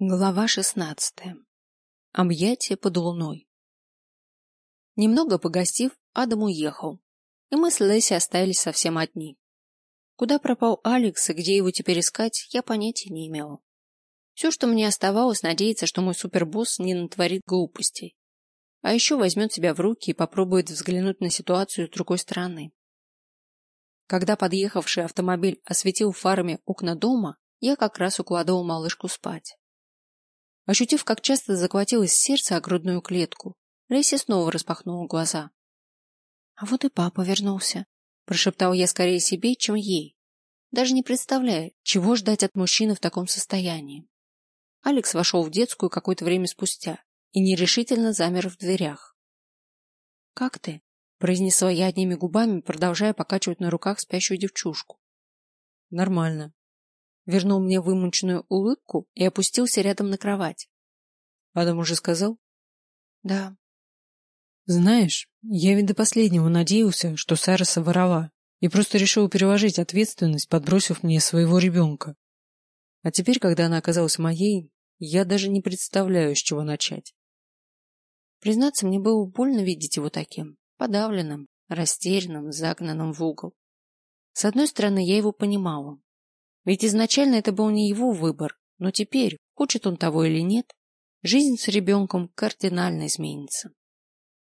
Глава шестнадцатая. Объятие под луной. Немного погостив, Адам уехал, и мы с Лесси остались совсем одни. Куда пропал Алекс и где его теперь искать, я понятия не имела. Все, что мне оставалось, надеяться, что мой супербосс не натворит глупостей. А еще возьмет себя в руки и попробует взглянуть на ситуацию с другой стороны. Когда подъехавший автомобиль осветил фарами окна дома, я как раз укладывал малышку спать. Ощутив, как часто заколотилось сердце о грудную клетку, Леся снова распахнула глаза. — А вот и папа вернулся, — прошептал я скорее себе, чем ей, даже не представляя, чего ждать от мужчины в таком состоянии. Алекс вошел в детскую какое-то время спустя и нерешительно замер в дверях. — Как ты? — произнесла я одними губами, продолжая покачивать на руках спящую девчушку. — Нормально, вернул мне вымученную улыбку и опустился рядом на кровать. Адам уже сказал? Да. Знаешь, я ведь до последнего надеялся, что Сараса ворова, и просто решил переложить ответственность, подбросив мне своего ребенка. А теперь, когда она оказалась моей, я даже не представляю, с чего начать. Признаться, мне было больно видеть его таким, подавленным, растерянным, загнанным в угол. С одной стороны, я его понимала. Ведь изначально это был не его выбор, но теперь, хочет он того или нет, жизнь с ребенком кардинально изменится.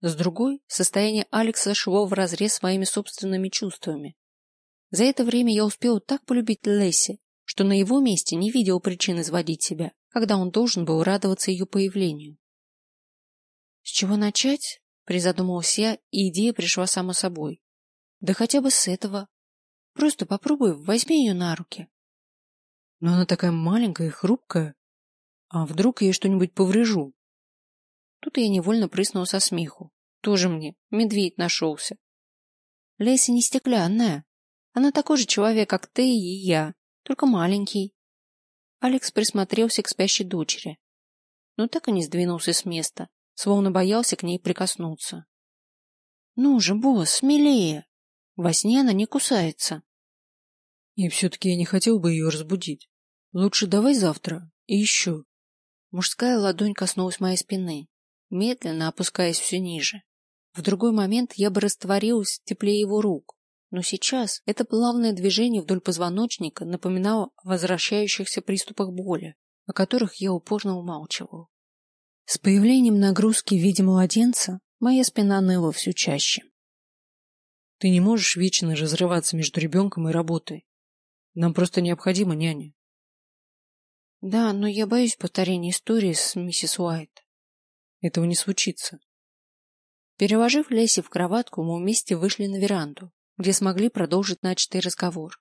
С другой, состояние Алекса шло вразрез с моими собственными чувствами. За это время я успел так полюбить Лесси, что на его месте не видел причин изводить себя, когда он должен был радоваться ее появлению. С чего начать? Призадумался я, и идея пришла само собой. Да хотя бы с этого. Просто попробуй, возьми ее на руки. Но она такая маленькая и хрупкая. А вдруг я что-нибудь поврежу? Тут я невольно прыснула со смеху. Тоже мне медведь нашелся. Леся не стеклянная. Она такой же человек, как ты и я, только маленький. Алекс присмотрелся к спящей дочери, но так и не сдвинулся с места, словно боялся к ней прикоснуться. — Ну же, босс, смелее! Во сне она не кусается. И все-таки я не хотел бы ее разбудить. Лучше давай завтра. И еще. Мужская ладонь коснулась моей спины, медленно опускаясь все ниже. В другой момент я бы растворилась в тепле его рук, но сейчас это плавное движение вдоль позвоночника напоминало о возвращающихся приступах боли, о которых я упорно умалчивал. С появлением нагрузки в виде младенца моя спина ныла все чаще. Ты не можешь вечно разрываться между ребенком и работой. Нам просто необходима няня. Да, но я боюсь повторения истории с миссис Уайт. Этого не случится. Переложив Леси в кроватку, мы вместе вышли на веранду, где смогли продолжить начатый разговор.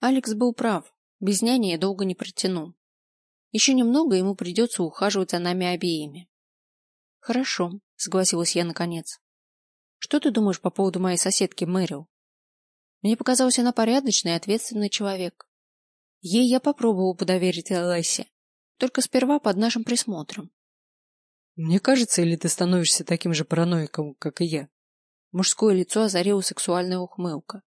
Алекс был прав. Без няни я долго не протяну. Еще немного ему придется ухаживать за нами обеими. Хорошо, согласилась я наконец. Что ты думаешь по поводу моей соседки Мэрил? Мне показалось, она порядочный и ответственный человек. Ей я попробовал подоверить Лессе, только сперва под нашим присмотром. Мне кажется, или ты становишься таким же параноиком, как и я? Мужское лицо озарила сексуальная ухмылка.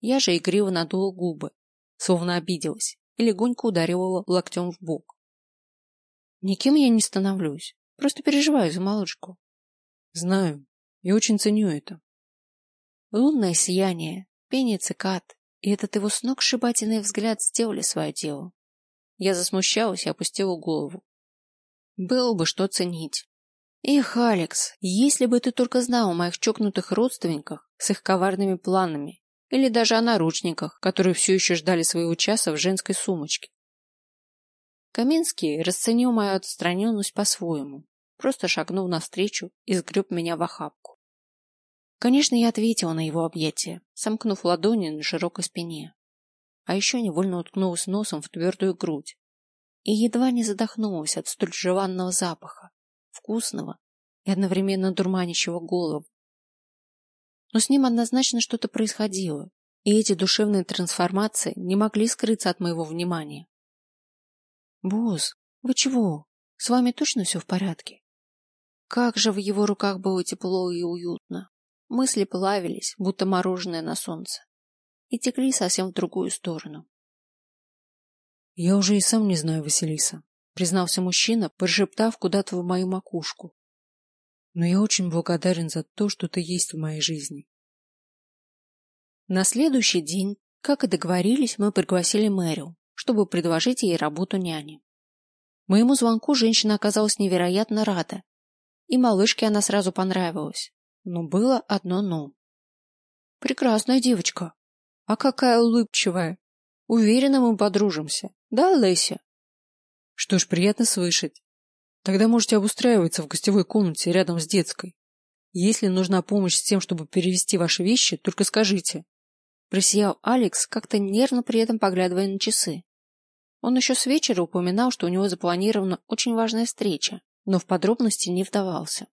Я же игриво надула губы, словно обиделась, и легонько ударила локтем в бок. Никем я не становлюсь, просто переживаю за малышку. Знаю, и очень ценю это. Лунное сияние, пение цикад и этот его сногсшибательный взгляд сделали свое дело. Я засмущалась и опустила голову. Было бы что ценить. Эх, Алекс, если бы ты только знал о моих чокнутых родственниках с их коварными планами, или даже о наручниках, которые все еще ждали своего часа в женской сумочке. Каминский расценил мою отстраненность по-своему, просто шагнул навстречу и сгреб меня в охапку. Конечно, я ответила на его объятие, сомкнув ладони на широкой спине. А еще невольно уткнулась носом в твердую грудь и едва не задохнулась от столь желанного запаха, вкусного и одновременно дурманящего голову. Но с ним однозначно что-то происходило, и эти душевные трансформации не могли скрыться от моего внимания. «Босс, вы чего? С вами точно все в порядке?» Как же в его руках было тепло и уютно. Мысли плавились, будто мороженое на солнце, и текли совсем в другую сторону. Я уже и сам не знаю, Василиса. признался мужчина, прошептав куда-то в мою макушку. Но я очень благодарен за то, что ты есть в моей жизни. На следующий день, как и договорились, мы пригласили Мэрил, чтобы предложить ей работу няни. Моему звонку женщина оказалась невероятно рада. И малышке она сразу понравилась. Но было одно «но». «Прекрасная девочка. А какая улыбчивая. Уверена, мы подружимся. Да, Леся?» «Что ж, приятно слышать. Тогда можете обустраиваться в гостевой комнате рядом с детской. Если нужна помощь с тем, чтобы перевести ваши вещи, только скажите. Просиял Алекс, как-то нервно при этом поглядывая на часы. Он еще с вечера упоминал, что у него запланирована очень важная встреча, но в подробности не вдавался.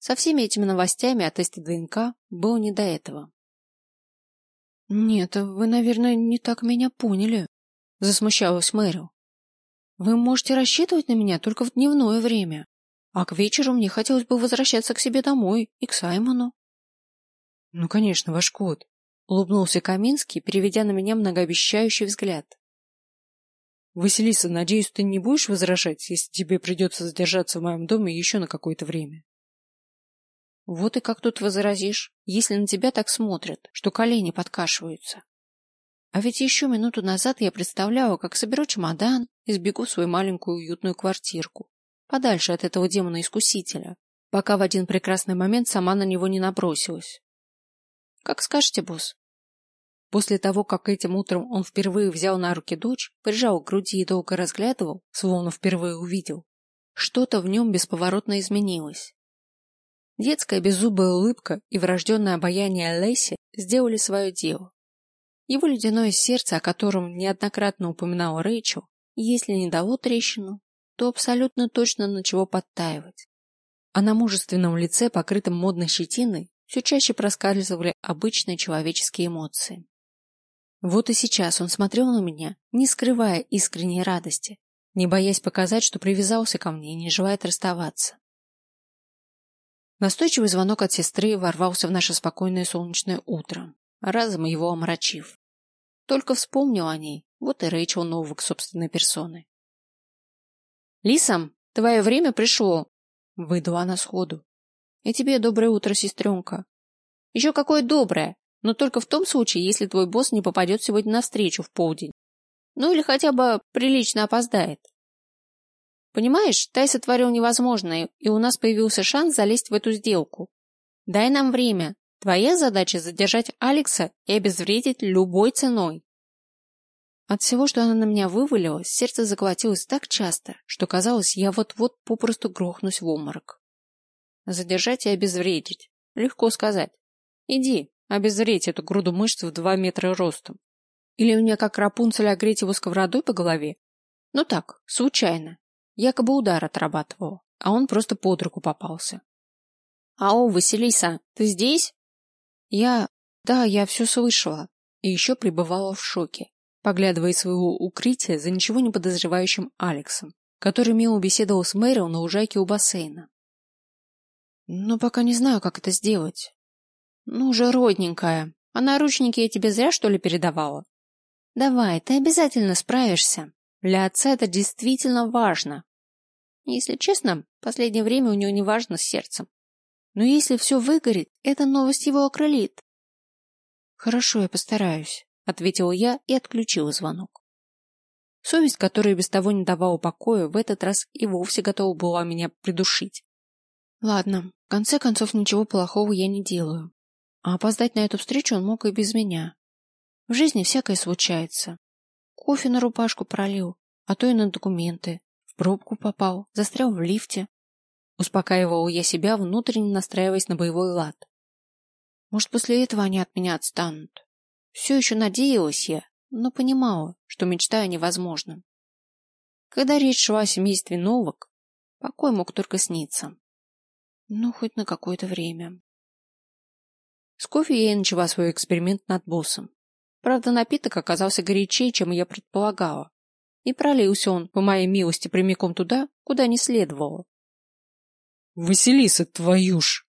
Со всеми этими новостями о тесте ДНК было не до этого. «Нет, вы, наверное, не так меня поняли», — засмущалась Мэрил. Вы можете рассчитывать на меня только в дневное время, а к вечеру мне хотелось бы возвращаться к себе домой и к Саймону. — Ну, конечно, ваш кот, — улыбнулся Каминский, переведя на меня многообещающий взгляд. — Василиса, надеюсь, ты не будешь возражать, если тебе придется задержаться в моем доме еще на какое-то время? — Вот и как тут возразишь, если на тебя так смотрят, что колени подкашиваются. А ведь еще минуту назад я представляла, как соберу чемодан и сбегу в свою маленькую уютную квартирку, подальше от этого демона-искусителя, пока в один прекрасный момент сама на него не набросилась. Как скажете, босс. После того, как этим утром он впервые взял на руки дочь, прижал к груди и долго разглядывал, словно впервые увидел, что-то в нем бесповоротно изменилось. Детская беззубая улыбка и врожденное обаяние Лесси сделали свое дело. Его ледяное сердце, о котором неоднократно упоминала Рэйчел, если не дало трещину, то абсолютно точно начало подтаивать. А на мужественном лице, покрытом модной щетиной, все чаще проскальзывали обычные человеческие эмоции. Вот и сейчас он смотрел на меня, не скрывая искренней радости, не боясь показать, что привязался ко мне и не желает расставаться. Настойчивый звонок от сестры ворвался в наше спокойное солнечное утро, разом его омрачив. Только вспомнил о ней, вот и Рэйчел Новак собственной персоной. «Лисам, твое время пришло!» — выдала она сходу. «И тебе доброе утро, сестренка!» «Еще какое доброе, но только в том случае, если твой босс не попадет сегодня на встречу в полдень. Ну или хотя бы прилично опоздает. Понимаешь, Тай сотворил невозможное, и у нас появился шанс залезть в эту сделку. Дай нам время, Твоя задача задержать Алекса и обезвредить любой ценой. От всего, что она на меня вывалила, сердце заколотилось так часто, что казалось, я вот-вот попросту грохнусь в обморок. Задержать и обезвредить. Легко сказать. Иди, обезвредь эту груду мышц в два метра ростом. Или у меня как Рапунцель огреть его сковородой по голове? Ну так, случайно. Якобы удар отрабатывал, а он просто под руку попался. «Ау, Василиса, ты здесь?» Я... Да, я все слышала. И еще пребывала в шоке, поглядывая своего укрытия за ничего не подозревающим Алексом, который мило беседовал с Мэрил на лужайке у бассейна. Но пока не знаю, как это сделать. Ну же, родненькая, а наручники я тебе зря, что ли, передавала? Давай, ты обязательно справишься. Для отца это действительно важно. Если честно, последнее время у него не важно с сердцем. Но если все выгорит, эта новость его окрылит. Хорошо, я постараюсь, ответила я и отключила звонок. Совесть, которая без того не давала покоя, в этот раз и вовсе готова была меня придушить. Ладно, в конце концов ничего плохого я не делаю. А опоздать на эту встречу он мог и без меня. В жизни всякое случается. Кофе на рубашку пролил, а то и на документы. В пробку попал, застрял в лифте. Успокаивал я себя, внутренне настраиваясь на боевой лад. Может, после этого они от меня отстанут. Все еще надеялась я, но понимала, что мечтаю о невозможном. Когда речь шла о семействе Новок, покой мог только сниться. Ну, хоть на какое-то время. С кофе я и начала свой эксперимент над боссом. Правда, напиток оказался горячее, чем я предполагала. И пролился он, по моей милости, прямиком туда, куда не следовало. Василиса, твою ж!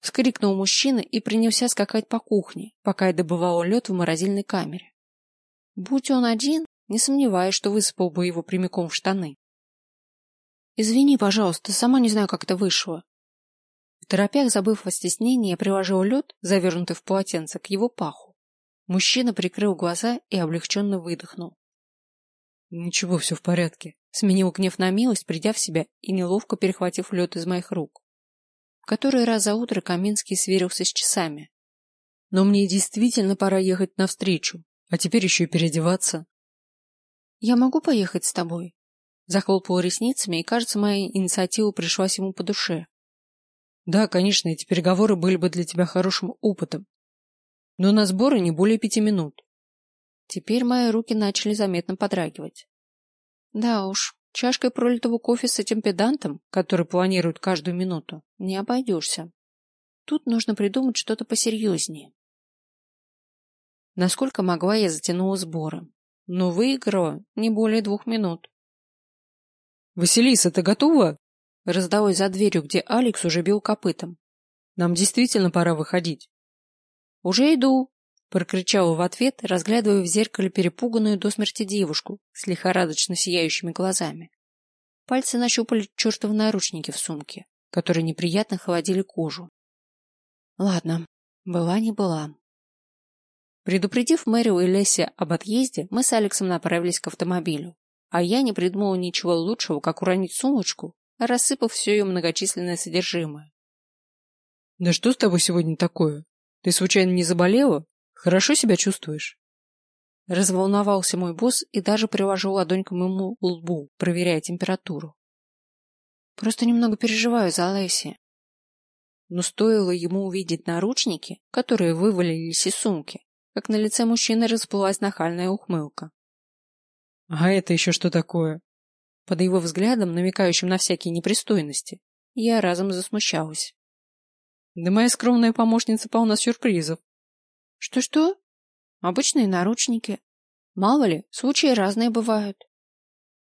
Вскрикнул мужчина и принялся скакать по кухне, пока я добывала лед в морозильной камере. Будь он один, не сомневаюсь, что высыпал бы его прямиком в штаны. Извини, пожалуйста, сама не знаю, как это вышло. В торопях, забыв о стеснении, я приложил лед, завернутый в полотенце, к его паху. Мужчина прикрыл глаза и облегченно выдохнул. Ничего, все в порядке. Сменил гнев на милость, придя в себя и неловко перехватив лед из моих рук. В который раз за утро Каминский сверился с часами. Но мне действительно пора ехать навстречу, а теперь еще и переодеваться. Я могу поехать с тобой? Захлопал ресницами, и, кажется, моя инициатива пришлась ему по душе. Да, конечно, эти переговоры были бы для тебя хорошим опытом. Но на сборы не более пяти минут. Теперь мои руки начали заметно подрагивать. Да уж, чашкой пролитого кофе с этим педантом, который планирует каждую минуту, не обойдешься. Тут нужно придумать что-то посерьезнее. Насколько могла, я затянула сборы, но выиграла не более двух минут. «Василиса, ты готова?» Раздалось за дверью, где Алекс уже бил копытом. Нам действительно пора выходить. Уже иду, прокричала в ответ, разглядывая в зеркале перепуганную до смерти девушку с лихорадочно сияющими глазами. Пальцы нащупали чертовы наручники в сумке, которые неприятно холодили кожу. Ладно, была не была. Предупредив Мэрил и Лесси об отъезде, мы с Алексом направились к автомобилю, а я не придумала ничего лучшего, как уронить сумочку рассыпав все ее многочисленное содержимое. — Да что с тобой сегодня такое? Ты случайно не заболела? Хорошо себя чувствуешь? Разволновался мой босс и даже приложил ладонь к моему лбу, проверяя температуру. Просто немного переживаю за Лэйси. Но стоило ему увидеть наручники, которые вывалились из сумки, как на лице мужчины расплылась нахальная ухмылка. — А это еще что такое? Под его взглядом, намекающим на всякие непристойности, я разом засмущалась. Да моя скромная помощница полна сюрпризов. Что-что? Обычные наручники. Мало ли, случаи разные бывают.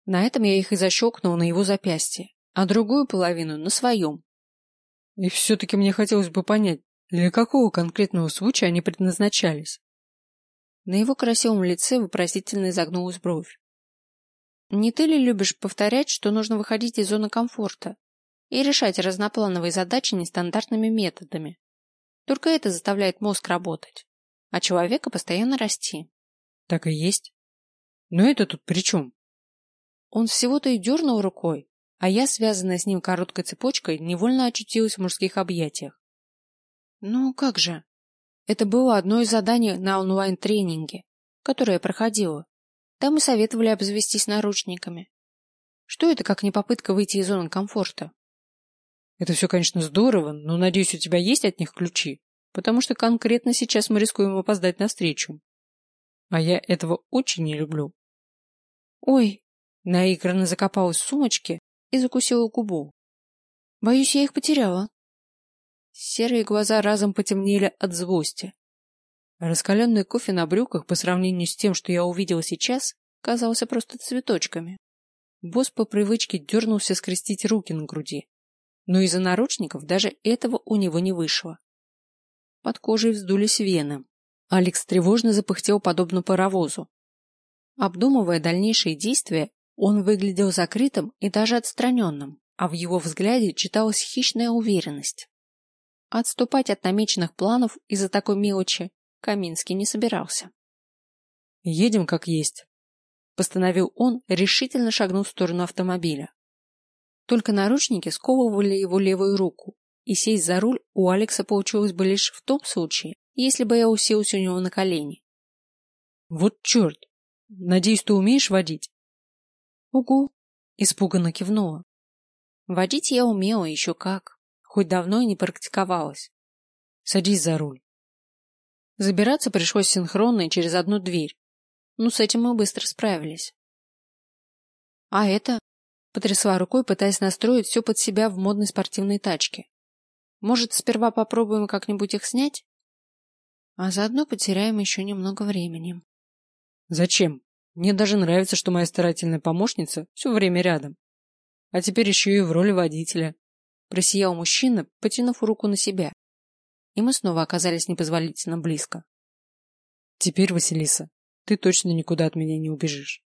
На этом я их и защелкнул на его запястье, а другую половину на своем. И все-таки мне хотелось бы понять, для какого конкретного случая они предназначались. На его красивом лице вопросительно изогнулась бровь. Не ты ли любишь повторять, что нужно выходить из зоны комфорта и решать разноплановые задачи нестандартными методами? Только это заставляет мозг работать, а человека постоянно расти. Так и есть. Но это тут при чем? Он всего-то и дернул рукой, а я, связанная с ним короткой цепочкой, невольно очутилась в мужских объятиях. Ну, как же? Это было одно из заданий на онлайн-тренинге, которое я проходила. Там и советовали обзавестись наручниками. Что это, как не попытка выйти из зоны комфорта? Это все, конечно, здорово, но, надеюсь, у тебя есть от них ключи, потому что конкретно сейчас мы рискуем опоздать на встречу. А я этого очень не люблю. Ой, наигранно закопалась в сумочке и закусила губу. Боюсь, я их потеряла. Серые глаза разом потемнели от злости. Раскаленный кофе на брюках по сравнению с тем, что я увидела сейчас, казался просто цветочками. Босс по привычке дернулся скрестить руки на груди, но из-за наручников даже этого у него не вышло. Под кожей вздулись вены. Алекс тревожно запыхтел подобно паровозу. Обдумывая дальнейшие действия, он выглядел закрытым и даже отстраненным, а в его взгляде читалась хищная уверенность. Отступать от намеченных планов из-за такой мелочи Каминский не собирался. «Едем как есть», — постановил он, решительно шагнув в сторону автомобиля. Только наручники сковывали его левую руку, и сесть за руль у Алекса получилось бы лишь в том случае, если бы я уселась у него на колени. «Вот черт! Надеюсь, ты умеешь водить?» «Угу!» — испуганно кивнула. Водить я умела еще как, хоть давно и не практиковалась. «Садись за руль». Забираться пришлось синхронно и через одну дверь. Ну, с этим мы быстро справились. А это? Потрясла рукой, пытаясь настроить все под себя в модной спортивной тачке. Может, сперва попробуем как-нибудь их снять? А заодно потеряем еще немного времени. Зачем? Мне даже нравится, что моя старательная помощница все время рядом. А теперь еще и в роли водителя. Просиял мужчина, потянув руку на себя и мы снова оказались непозволительно близко. Теперь, Василиса, ты точно никуда от меня не убежишь.